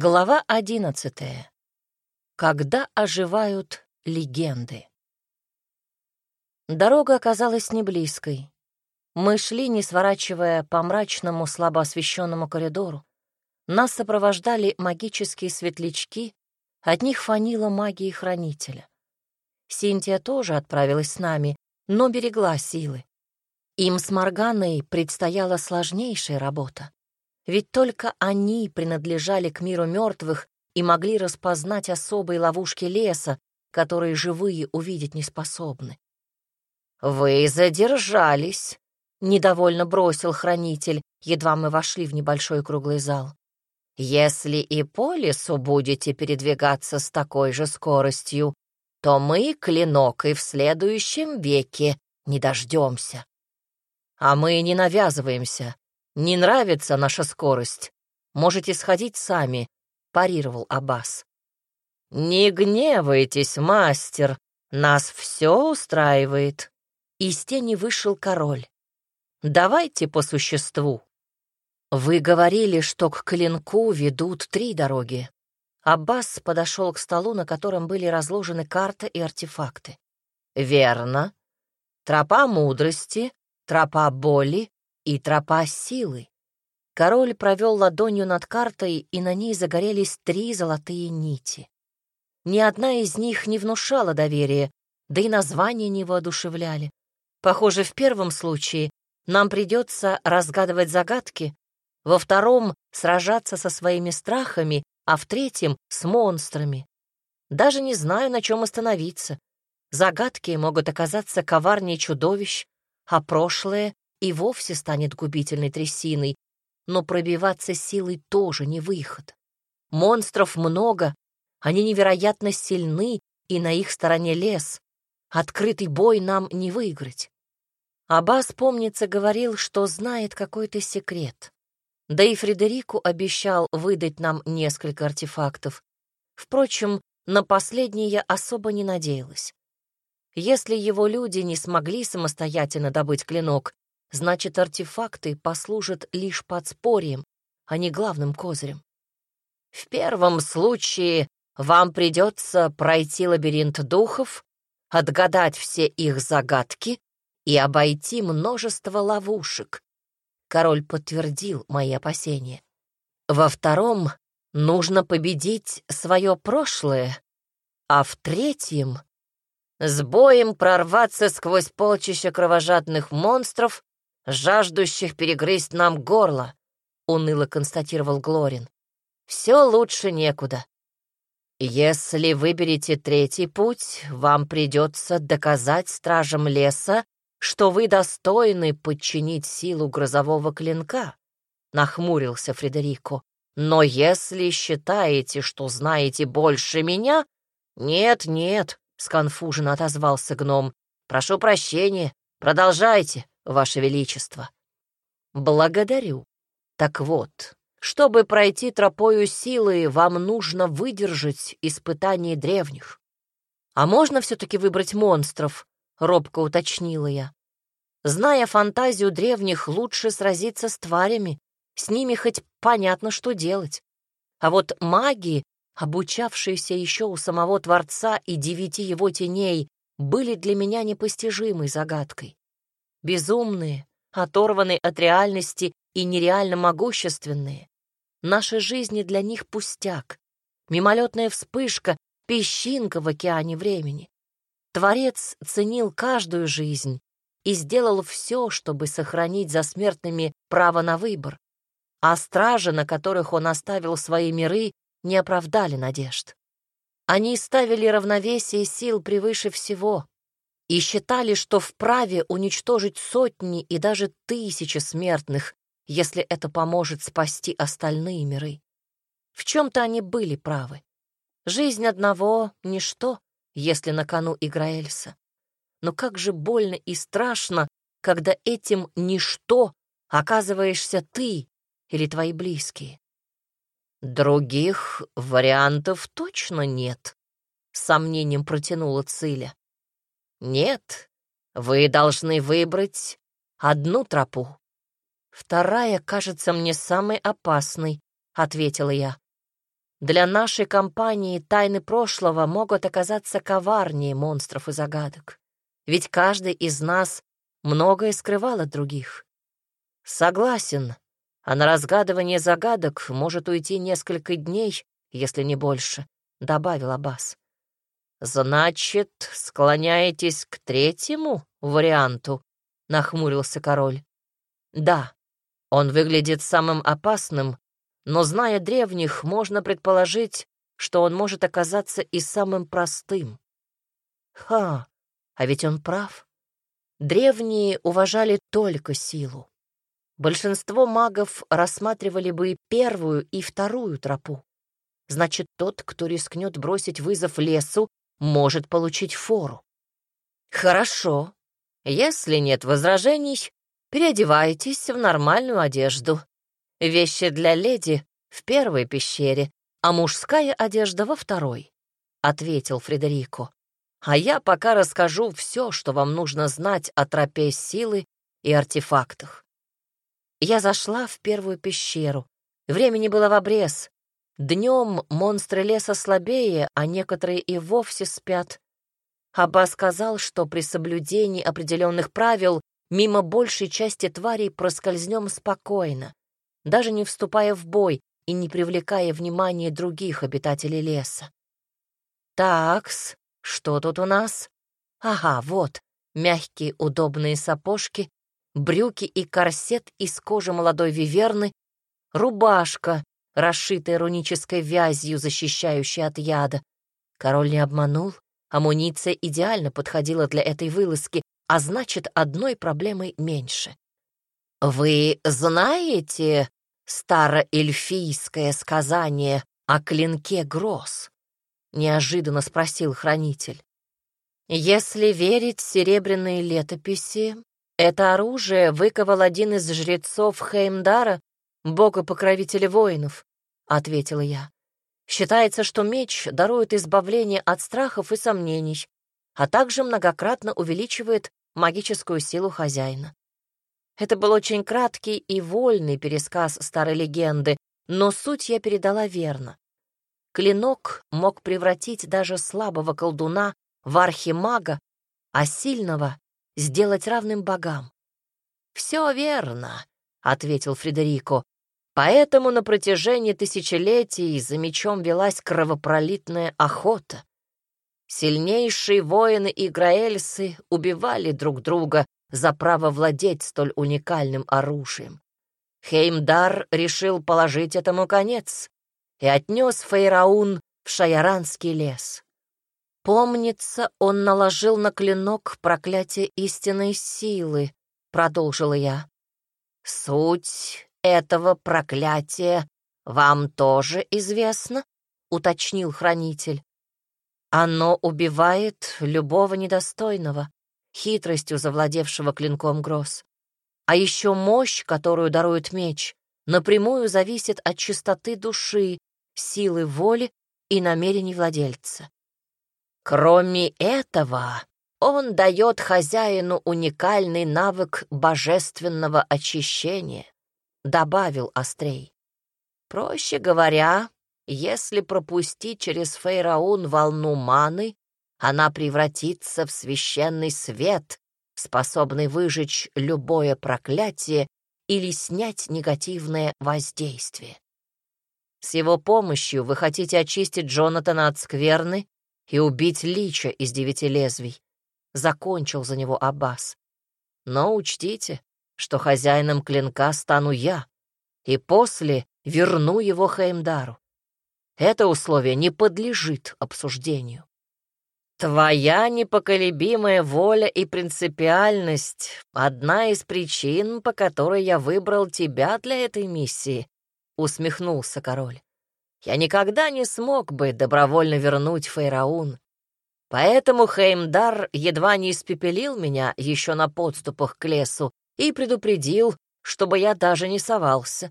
Глава одиннадцатая. Когда оживают легенды. Дорога оказалась не близкой. Мы шли, не сворачивая по мрачному, слабо освещенному коридору. Нас сопровождали магические светлячки, от них фанила магии хранителя. Синтия тоже отправилась с нами, но берегла силы. Им с Морганой предстояла сложнейшая работа. Ведь только они принадлежали к миру мертвых и могли распознать особые ловушки леса, которые живые увидеть не способны. «Вы задержались», — недовольно бросил хранитель, едва мы вошли в небольшой круглый зал. «Если и по лесу будете передвигаться с такой же скоростью, то мы, клинок, и в следующем веке не дождемся. А мы не навязываемся, «Не нравится наша скорость. Можете сходить сами», — парировал Аббас. «Не гневайтесь, мастер, нас все устраивает». Из тени вышел король. «Давайте по существу». «Вы говорили, что к клинку ведут три дороги». Аббас подошел к столу, на котором были разложены карта и артефакты. «Верно. Тропа мудрости, тропа боли и тропа силы. Король провел ладонью над картой, и на ней загорелись три золотые нити. Ни одна из них не внушала доверия, да и названия не воодушевляли. Похоже, в первом случае нам придется разгадывать загадки, во втором — сражаться со своими страхами, а в третьем — с монстрами. Даже не знаю, на чем остановиться. Загадки могут оказаться коварнее чудовищ, а прошлое и вовсе станет губительной трясиной, но пробиваться силой тоже не выход. Монстров много, они невероятно сильны, и на их стороне лес. Открытый бой нам не выиграть. Аббас, помнится, говорил, что знает какой-то секрет. Да и Фредерику обещал выдать нам несколько артефактов. Впрочем, на последний я особо не надеялась. Если его люди не смогли самостоятельно добыть клинок, значит, артефакты послужат лишь подспорьем, а не главным козырем. В первом случае вам придется пройти лабиринт духов, отгадать все их загадки и обойти множество ловушек. Король подтвердил мои опасения. Во втором нужно победить свое прошлое, а в третьем — с боем прорваться сквозь полчища кровожадных монстров жаждущих перегрызть нам горло», — уныло констатировал Глорин. «Все лучше некуда. Если выберете третий путь, вам придется доказать стражам леса, что вы достойны подчинить силу грозового клинка», — нахмурился Фредерико. «Но если считаете, что знаете больше меня...» «Нет, нет», — сконфуженно отозвался гном. «Прошу прощения, продолжайте». Ваше Величество. Благодарю. Так вот, чтобы пройти тропою силы, вам нужно выдержать испытание древних. А можно все-таки выбрать монстров? Робко уточнила я. Зная фантазию древних, лучше сразиться с тварями. С ними хоть понятно, что делать. А вот маги, обучавшиеся еще у самого Творца и девяти его теней, были для меня непостижимой загадкой безумные, оторванные от реальности и нереально могущественные. Наши жизни для них пустяк, мимолетная вспышка, песчинка в океане времени. Творец ценил каждую жизнь и сделал все, чтобы сохранить за смертными право на выбор. А стражи, на которых он оставил свои миры, не оправдали надежд. Они ставили равновесие сил превыше всего, и считали, что вправе уничтожить сотни и даже тысячи смертных, если это поможет спасти остальные миры. В чем-то они были правы. Жизнь одного — ничто, если на кону игра Эльса. Но как же больно и страшно, когда этим ничто оказываешься ты или твои близкие. Других вариантов точно нет, — сомнением протянула Циля. Нет, вы должны выбрать одну тропу. Вторая кажется мне самой опасной, ответила я. Для нашей компании тайны прошлого могут оказаться коварнее монстров и загадок. Ведь каждый из нас многое скрывал от других. Согласен, а на разгадывание загадок может уйти несколько дней, если не больше, — добавил Аббас. «Значит, склоняетесь к третьему варианту?» — нахмурился король. «Да, он выглядит самым опасным, но, зная древних, можно предположить, что он может оказаться и самым простым. Ха, а ведь он прав. Древние уважали только силу. Большинство магов рассматривали бы и первую, и вторую тропу. Значит, тот, кто рискнет бросить вызов лесу, может получить фору. Хорошо. Если нет возражений, переодевайтесь в нормальную одежду. Вещи для леди в первой пещере, а мужская одежда во второй, — ответил Фредерико. А я пока расскажу все, что вам нужно знать о тропе силы и артефактах. Я зашла в первую пещеру. Времени было в обрез. Днем монстры леса слабее, а некоторые и вовсе спят. Аба сказал, что при соблюдении определенных правил мимо большей части тварей проскользнем спокойно даже не вступая в бой и не привлекая внимания других обитателей леса. Такс, что тут у нас? Ага, вот, мягкие удобные сапожки, брюки и корсет из кожи молодой виверны, рубашка, расшитая рунической вязью, защищающая от яда. Король не обманул, амуниция идеально подходила для этой вылазки, а значит, одной проблемой меньше. «Вы знаете староэльфийское сказание о клинке гроз?» — неожиданно спросил хранитель. «Если верить серебряной летописи, это оружие выковал один из жрецов Хеймдара, бога-покровителя воинов», — ответила я. «Считается, что меч дарует избавление от страхов и сомнений, а также многократно увеличивает магическую силу хозяина. Это был очень краткий и вольный пересказ старой легенды, но суть я передала верно. Клинок мог превратить даже слабого колдуна в архимага, а сильного — сделать равным богам. «Все верно», — ответил Фредерико. «Поэтому на протяжении тысячелетий за мечом велась кровопролитная охота. Сильнейшие воины и граэльсы убивали друг друга, за право владеть столь уникальным оружием. Хеймдар решил положить этому конец и отнес Фейраун в Шаяранский лес. Помнится, он наложил на клинок проклятие истинной силы, продолжила я. Суть этого проклятия вам тоже известна? уточнил хранитель. Оно убивает любого недостойного, хитростью завладевшего клинком гроз. А еще мощь, которую дарует меч, напрямую зависит от чистоты души, силы воли и намерений владельца. Кроме этого, он дает хозяину уникальный навык божественного очищения, добавил Острей. Проще говоря, если пропустить через Фейраун волну маны, она превратится в священный свет, способный выжечь любое проклятие или снять негативное воздействие. С его помощью вы хотите очистить Джонатана от скверны и убить Лича из девяти лезвий. Закончил за него Аббас. Но учтите, что хозяином клинка стану я, и после верну его Хеймдару. Это условие не подлежит обсуждению. Твоя непоколебимая воля и принципиальность — одна из причин, по которой я выбрал тебя для этой миссии, — усмехнулся король. Я никогда не смог бы добровольно вернуть Фейраун. Поэтому Хеймдар едва не испепелил меня еще на подступах к лесу и предупредил, чтобы я даже не совался.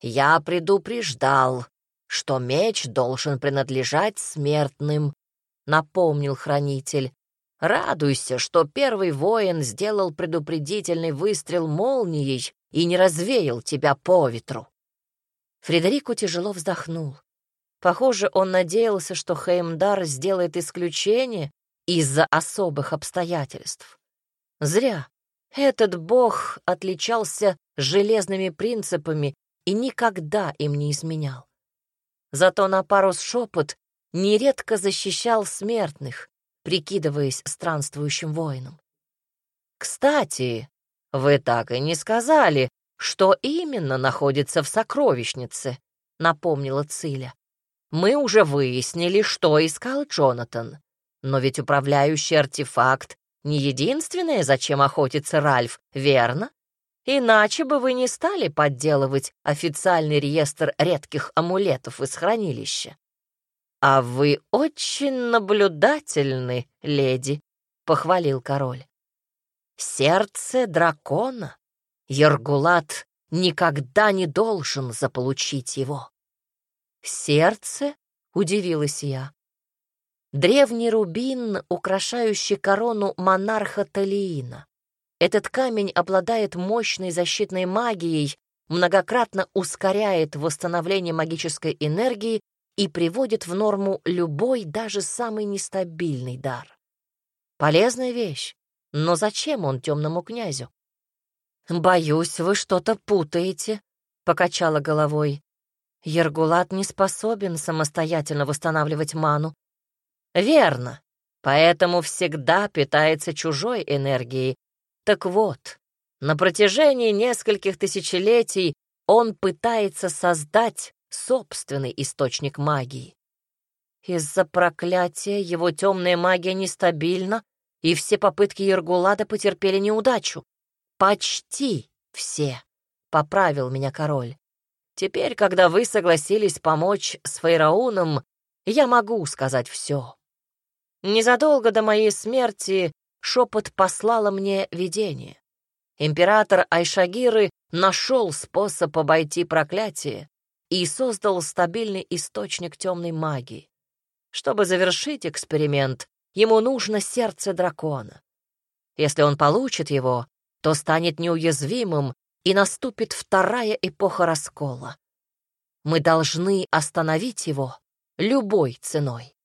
Я предупреждал, что меч должен принадлежать смертным, напомнил хранитель. «Радуйся, что первый воин сделал предупредительный выстрел молнией и не развеял тебя по ветру». Фредерико тяжело вздохнул. Похоже, он надеялся, что Хеймдар сделает исключение из-за особых обстоятельств. Зря. Этот бог отличался железными принципами и никогда им не изменял. Зато на пару с шепот нередко защищал смертных, прикидываясь странствующим воином. «Кстати, вы так и не сказали, что именно находится в сокровищнице», — напомнила Циля. «Мы уже выяснили, что искал Джонатан. Но ведь управляющий артефакт не единственное, зачем охотится Ральф, верно? Иначе бы вы не стали подделывать официальный реестр редких амулетов из хранилища. А вы очень наблюдательны, леди, — похвалил король. Сердце дракона. Ергулат никогда не должен заполучить его. Сердце? — удивилась я. Древний рубин, украшающий корону монарха Талиина. Этот камень обладает мощной защитной магией, многократно ускоряет восстановление магической энергии и приводит в норму любой, даже самый нестабильный дар. Полезная вещь, но зачем он темному князю? «Боюсь, вы что-то путаете», — покачала головой. «Ергулат не способен самостоятельно восстанавливать ману, Верно. Поэтому всегда питается чужой энергией. Так вот, на протяжении нескольких тысячелетий он пытается создать собственный источник магии. Из-за проклятия его темная магия нестабильна, и все попытки Ергулада потерпели неудачу. Почти все, — поправил меня король. Теперь, когда вы согласились помочь с Фейрауном, я могу сказать все. Незадолго до моей смерти шепот послала мне видение. Император Айшагиры нашел способ обойти проклятие и создал стабильный источник темной магии. Чтобы завершить эксперимент, ему нужно сердце дракона. Если он получит его, то станет неуязвимым, и наступит вторая эпоха раскола. Мы должны остановить его любой ценой.